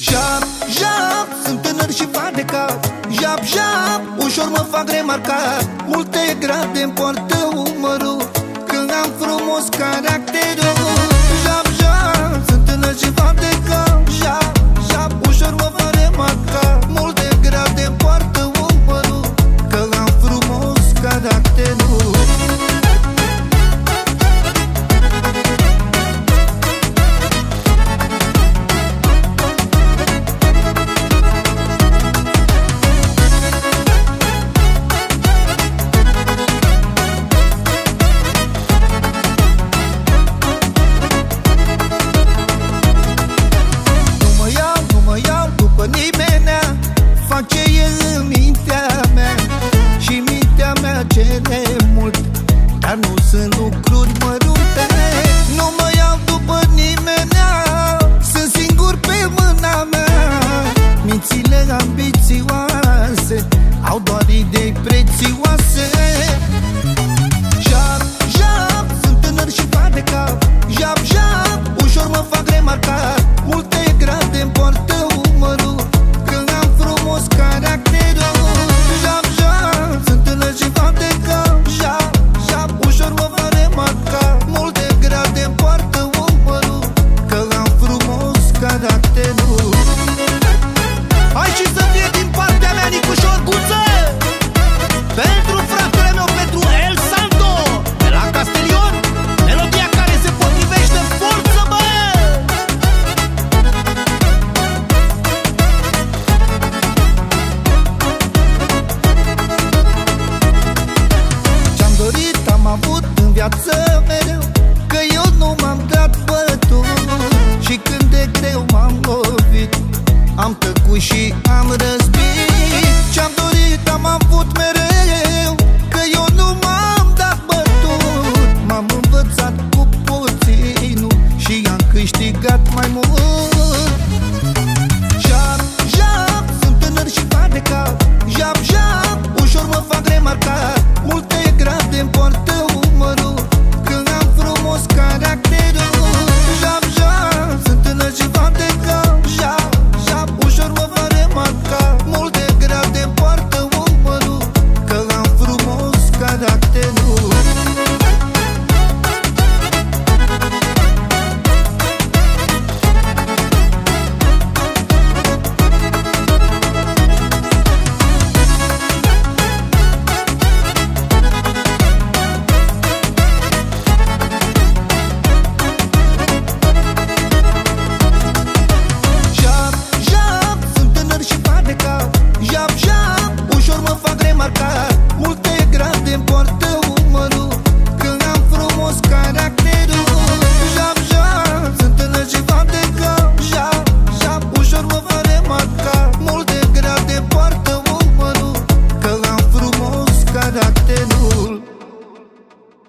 Jap, jap, sunt tânăr și fac de cap. Jap, jap, ușor mă fac remarcat. Multe grade îmi poartă umărul când am frumos caracterul.